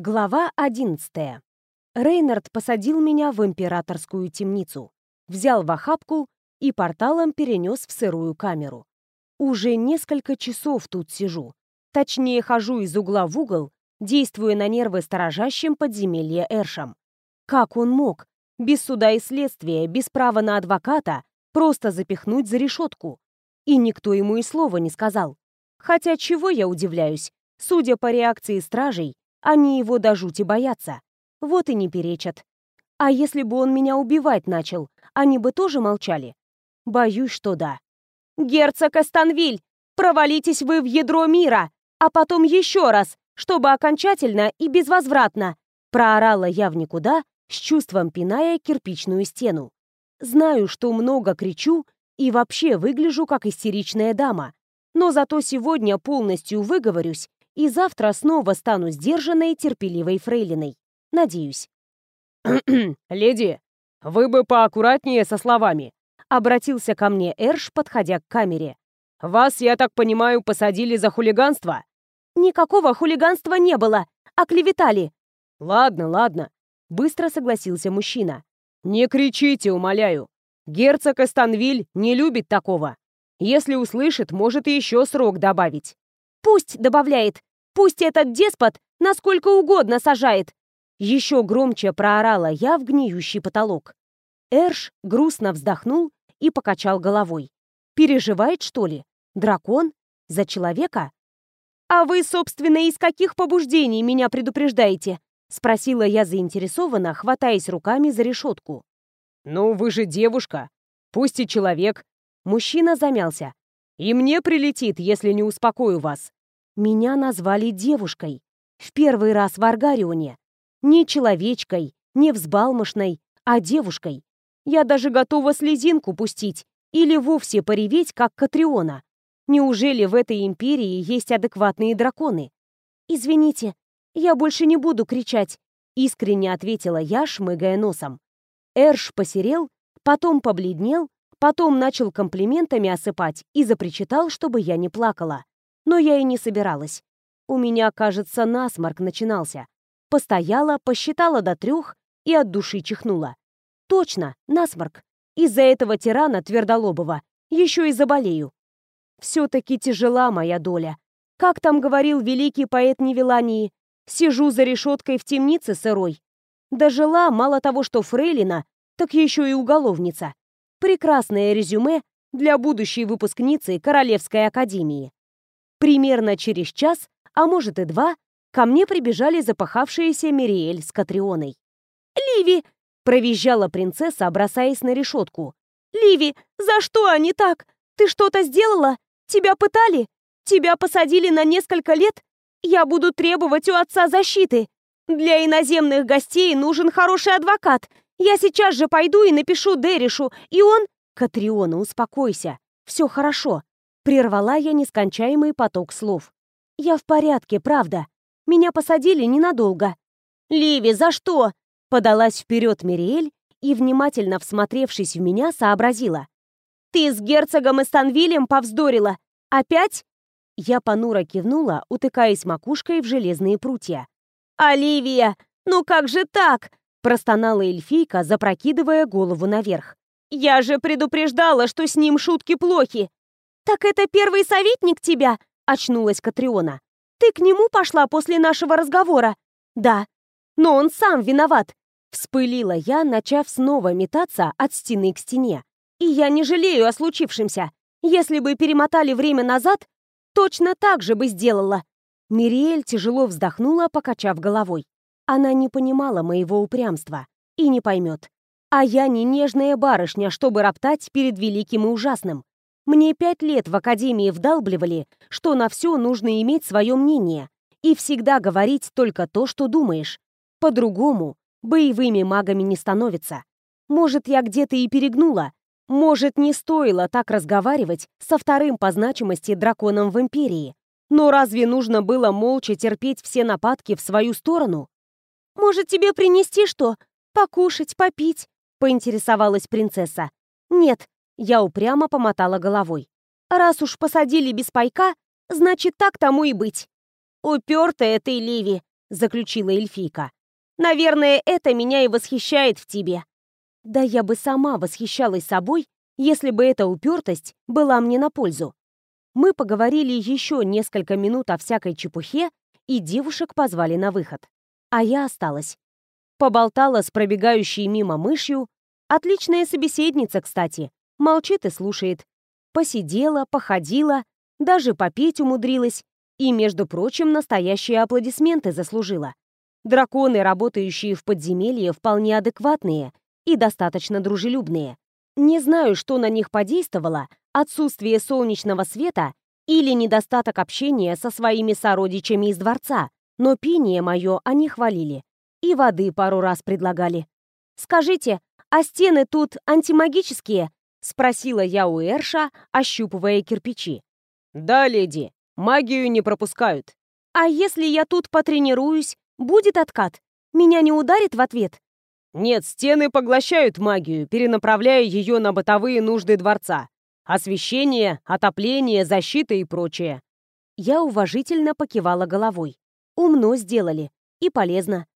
Глава 11. Рейнард посадил меня в императорскую темницу, взял в охапку и порталом перенес в сырую камеру. Уже несколько часов тут сижу. Точнее, хожу из угла в угол, действуя на нервы сторожащим подземелье Эршам. Как он мог, без суда и следствия, без права на адвоката, просто запихнуть за решетку? И никто ему и слова не сказал. Хотя чего я удивляюсь? Судя по реакции стражей, они его до жути боятся. Вот и не перечат. А если бы он меня убивать начал, они бы тоже молчали? Боюсь, что да. «Герцог Астанвиль, провалитесь вы в ядро мира, а потом еще раз, чтобы окончательно и безвозвратно!» Проорала я в никуда, с чувством пиная кирпичную стену. Знаю, что много кричу и вообще выгляжу как истеричная дама, но зато сегодня полностью выговорюсь и завтра снова стану сдержанной, терпеливой фрейлиной. Надеюсь. «Леди, вы бы поаккуратнее со словами», — обратился ко мне Эрш, подходя к камере. «Вас, я так понимаю, посадили за хулиганство?» «Никакого хулиганства не было, оклеветали». «Ладно, ладно», — быстро согласился мужчина. «Не кричите, умоляю. Герцог Эстанвиль не любит такого. Если услышит, может и еще срок добавить». «Пусть добавляет. Пусть этот деспот насколько угодно сажает!» Еще громче проорала я в гниющий потолок. Эрш грустно вздохнул и покачал головой. «Переживает, что ли? Дракон? За человека?» «А вы, собственно, из каких побуждений меня предупреждаете?» Спросила я заинтересованно, хватаясь руками за решетку. «Ну, вы же девушка. Пусть и человек». Мужчина замялся. «И мне прилетит, если не успокою вас. Меня назвали девушкой. В первый раз в Аргарионе. Не человечкой, не взбалмошной, а девушкой. Я даже готова слезинку пустить или вовсе пореветь, как Катриона. Неужели в этой империи есть адекватные драконы? «Извините, я больше не буду кричать», — искренне ответила я, шмыгая носом. Эрш посерел, потом побледнел, потом начал комплиментами осыпать и запричитал, чтобы я не плакала но я и не собиралась. У меня, кажется, насморк начинался. Постояла, посчитала до трех и от души чихнула. Точно, насморк. Из-за этого тирана Твердолобова еще и заболею. Все-таки тяжела моя доля. Как там говорил великий поэт Невелании, сижу за решеткой в темнице сырой. Дожила мало того, что фрейлина, так еще и уголовница. Прекрасное резюме для будущей выпускницы Королевской академии. Примерно через час, а может и два, ко мне прибежали запахавшиеся Мириэль с Катрионой. «Ливи!» — провизжала принцесса, бросаясь на решетку. «Ливи, за что они так? Ты что-то сделала? Тебя пытали? Тебя посадили на несколько лет? Я буду требовать у отца защиты. Для иноземных гостей нужен хороший адвокат. Я сейчас же пойду и напишу Деришу, и он...» «Катриона, успокойся. Все хорошо. Прервала я нескончаемый поток слов. «Я в порядке, правда. Меня посадили ненадолго». «Ливи, за что?» Подалась вперед Мириэль и, внимательно всмотревшись в меня, сообразила. «Ты с герцогом Эстанвилем повздорила? Опять?» Я понуро кивнула, утыкаясь макушкой в железные прутья. «Оливия, ну как же так?» простонала эльфийка, запрокидывая голову наверх. «Я же предупреждала, что с ним шутки плохи. «Так это первый советник тебя?» — очнулась Катриона. «Ты к нему пошла после нашего разговора?» «Да». «Но он сам виноват!» Вспылила я, начав снова метаться от стены к стене. «И я не жалею о случившемся. Если бы перемотали время назад, точно так же бы сделала». Мириэль тяжело вздохнула, покачав головой. Она не понимала моего упрямства и не поймет. А я не нежная барышня, чтобы роптать перед великим и ужасным. Мне пять лет в академии вдалбливали, что на все нужно иметь свое мнение и всегда говорить только то, что думаешь. По-другому боевыми магами не становится. Может, я где-то и перегнула. Может, не стоило так разговаривать со вторым по значимости драконом в Империи. Но разве нужно было молча терпеть все нападки в свою сторону? «Может, тебе принести что? Покушать, попить?» — поинтересовалась принцесса. «Нет, я упрямо помотала головой. «Раз уж посадили без пайка, значит, так тому и быть». «Упертая ты, Ливи! заключила эльфийка. «Наверное, это меня и восхищает в тебе». Да я бы сама восхищалась собой, если бы эта упертость была мне на пользу. Мы поговорили еще несколько минут о всякой чепухе, и девушек позвали на выход. А я осталась. Поболтала с пробегающей мимо мышью. Отличная собеседница, кстати. Молчит и слушает. Посидела, походила, даже попеть умудрилась. И, между прочим, настоящие аплодисменты заслужила. Драконы, работающие в подземелье, вполне адекватные и достаточно дружелюбные. Не знаю, что на них подействовало, отсутствие солнечного света или недостаток общения со своими сородичами из дворца, но пение мое они хвалили. И воды пару раз предлагали. «Скажите, а стены тут антимагические?» — спросила я у Эрша, ощупывая кирпичи. «Да, леди, магию не пропускают». «А если я тут потренируюсь, будет откат? Меня не ударит в ответ?» «Нет, стены поглощают магию, перенаправляя ее на бытовые нужды дворца. Освещение, отопление, защита и прочее». Я уважительно покивала головой. Умно сделали. И полезно.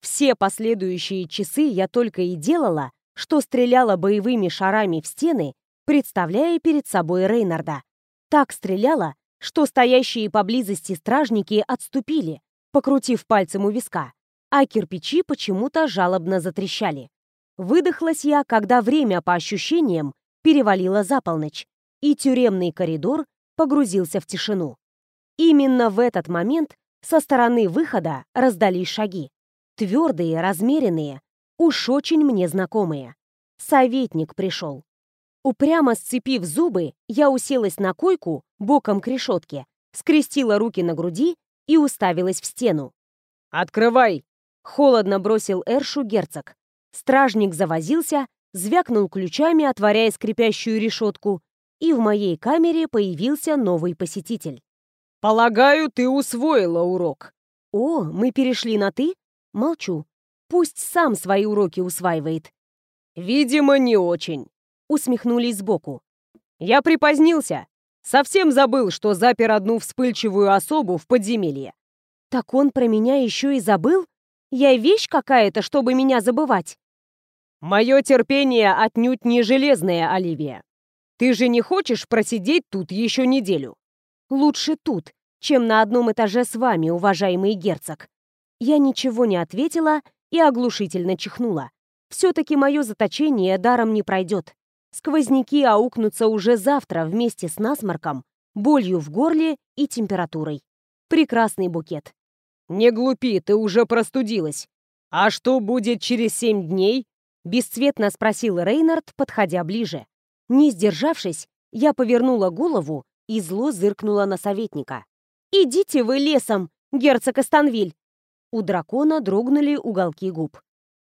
Все последующие часы я только и делала, что стреляла боевыми шарами в стены, представляя перед собой Рейнарда. Так стреляла, что стоящие поблизости стражники отступили, покрутив пальцем у виска, а кирпичи почему-то жалобно затрещали. Выдохлась я, когда время, по ощущениям, перевалило за полночь, и тюремный коридор погрузился в тишину. Именно в этот момент со стороны выхода раздались шаги. Твердые, размеренные, уж очень мне знакомые. Советник пришел. Упрямо сцепив зубы, я уселась на койку, боком к решетке, скрестила руки на груди и уставилась в стену. «Открывай!» — холодно бросил Эршу герцог. Стражник завозился, звякнул ключами, отворяя скрипящую решетку, и в моей камере появился новый посетитель. «Полагаю, ты усвоила урок». «О, мы перешли на «ты»?» Молчу. Пусть сам свои уроки усваивает. «Видимо, не очень», — усмехнулись сбоку. «Я припозднился. Совсем забыл, что запер одну вспыльчивую особу в подземелье». «Так он про меня еще и забыл? Я вещь какая-то, чтобы меня забывать?» «Мое терпение отнюдь не железное, Оливия. Ты же не хочешь просидеть тут еще неделю?» Лучше тут, чем на одном этаже с вами, уважаемый герцог. Я ничего не ответила и оглушительно чихнула. Все-таки мое заточение даром не пройдет. Сквозняки аукнутся уже завтра вместе с насморком, болью в горле и температурой. Прекрасный букет. «Не глупи, ты уже простудилась. А что будет через семь дней?» Бесцветно спросил Рейнард, подходя ближе. Не сдержавшись, я повернула голову и зло зыркнула на советника. «Идите вы лесом, герцог Астанвиль!» У дракона дрогнули уголки губ.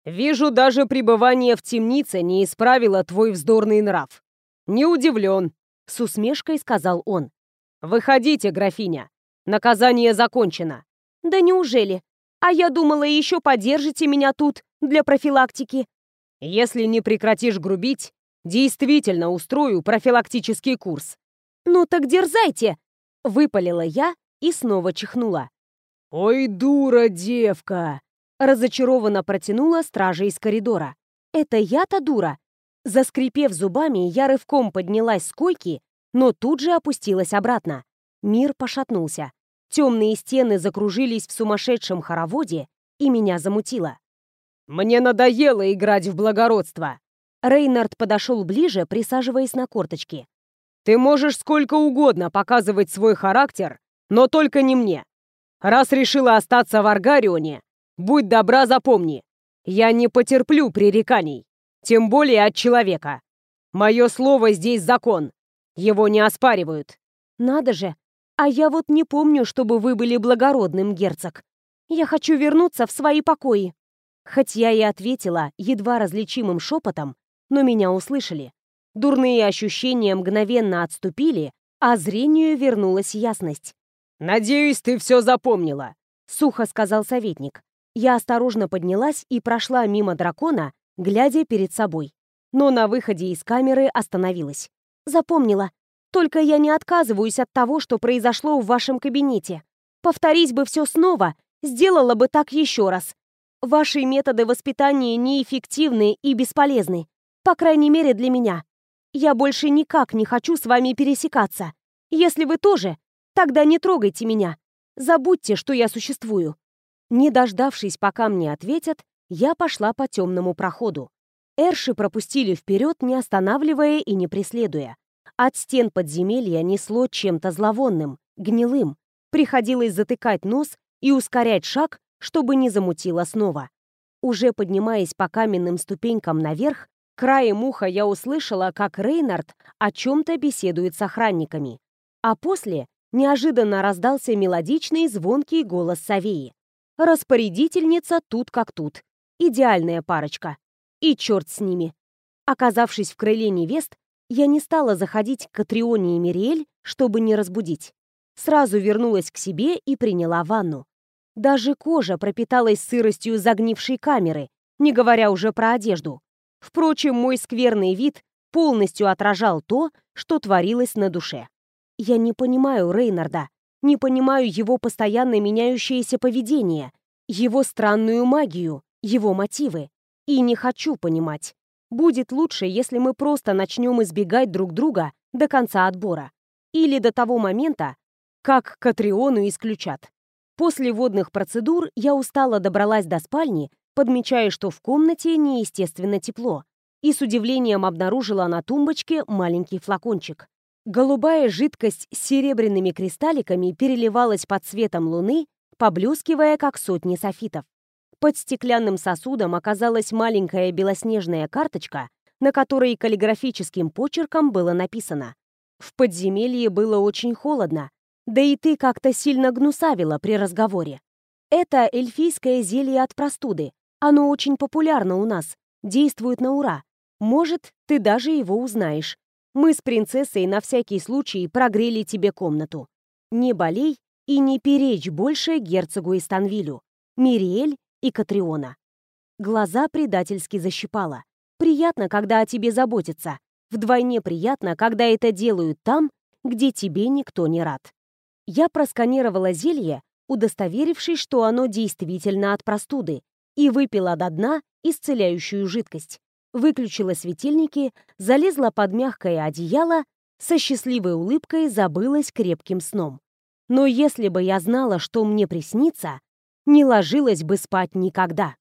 «Вижу, даже пребывание в темнице не исправило твой вздорный нрав. Не удивлен», — с усмешкой сказал он. «Выходите, графиня. Наказание закончено». «Да неужели? А я думала, еще подержите меня тут для профилактики». «Если не прекратишь грубить, действительно устрою профилактический курс», «Ну так дерзайте!» — выпалила я и снова чихнула. «Ой, дура девка!» — разочарованно протянула стража из коридора. «Это я-то дура!» Заскрипев зубами, я рывком поднялась с койки, но тут же опустилась обратно. Мир пошатнулся. Темные стены закружились в сумасшедшем хороводе, и меня замутило. «Мне надоело играть в благородство!» Рейнард подошел ближе, присаживаясь на корточки. Ты можешь сколько угодно показывать свой характер, но только не мне. Раз решила остаться в Аргарионе, будь добра, запомни, я не потерплю пререканий, тем более от человека. Мое слово здесь закон, его не оспаривают. Надо же, а я вот не помню, чтобы вы были благородным, герцог. Я хочу вернуться в свои покои. Хоть я и ответила едва различимым шепотом, но меня услышали. Дурные ощущения мгновенно отступили, а зрению вернулась ясность. «Надеюсь, ты все запомнила», — сухо сказал советник. Я осторожно поднялась и прошла мимо дракона, глядя перед собой. Но на выходе из камеры остановилась. «Запомнила. Только я не отказываюсь от того, что произошло в вашем кабинете. Повторить бы все снова сделала бы так еще раз. Ваши методы воспитания неэффективны и бесполезны. По крайней мере, для меня. Я больше никак не хочу с вами пересекаться. Если вы тоже, тогда не трогайте меня. Забудьте, что я существую. Не дождавшись, пока мне ответят, я пошла по темному проходу. Эрши пропустили вперед, не останавливая и не преследуя. От стен подземелья несло чем-то зловонным, гнилым. Приходилось затыкать нос и ускорять шаг, чтобы не замутило снова. Уже поднимаясь по каменным ступенькам наверх, краем уха я услышала, как Рейнард о чем-то беседует с охранниками. А после неожиданно раздался мелодичный звонкий голос Савеи. Распорядительница тут как тут. Идеальная парочка. И черт с ними. Оказавшись в крыле невест, я не стала заходить к Катрионе и Мириэль, чтобы не разбудить. Сразу вернулась к себе и приняла ванну. Даже кожа пропиталась сыростью загнившей камеры, не говоря уже про одежду. Впрочем, мой скверный вид полностью отражал то, что творилось на душе. Я не понимаю Рейнарда, не понимаю его постоянно меняющееся поведение, его странную магию, его мотивы. И не хочу понимать. Будет лучше, если мы просто начнем избегать друг друга до конца отбора. Или до того момента, как Катриону исключат. После водных процедур я устало добралась до спальни, подмечая, что в комнате неестественно тепло, и с удивлением обнаружила на тумбочке маленький флакончик. Голубая жидкость с серебряными кристалликами переливалась под светом луны, поблескивая, как сотни софитов. Под стеклянным сосудом оказалась маленькая белоснежная карточка, на которой каллиграфическим почерком было написано «В подземелье было очень холодно, да и ты как-то сильно гнусавила при разговоре. Это эльфийское зелье от простуды. Оно очень популярно у нас, действует на ура. Может, ты даже его узнаешь. Мы с принцессой на всякий случай прогрели тебе комнату. Не болей и не перечь больше герцогу Истанвилю. Мириэль и Катриона. Глаза предательски защипала. Приятно, когда о тебе заботятся. Вдвойне приятно, когда это делают там, где тебе никто не рад. Я просканировала зелье, удостоверившись, что оно действительно от простуды, и выпила до дна исцеляющую жидкость. Выключила светильники, залезла под мягкое одеяло, со счастливой улыбкой забылась крепким сном. Но если бы я знала, что мне приснится, не ложилась бы спать никогда.